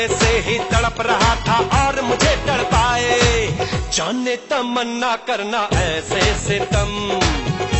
पहले से ही तड़प रहा था और मुझे तड़पाए। जाने तमन्ना करना ऐसे से तम